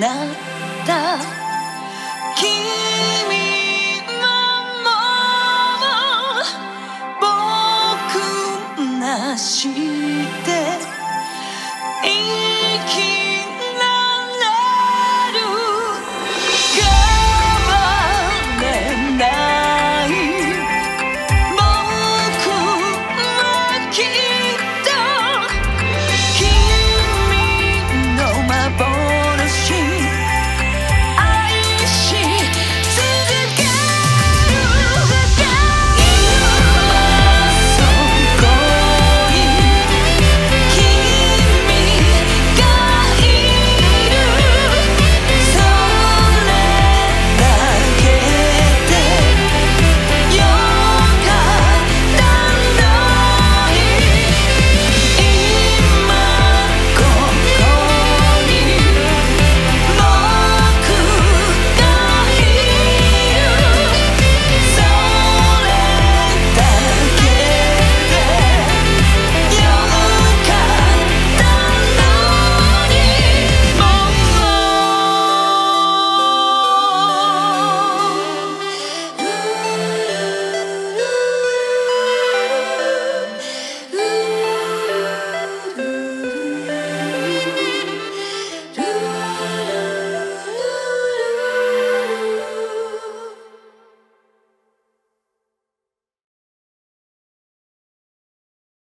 なった君僕なしでいい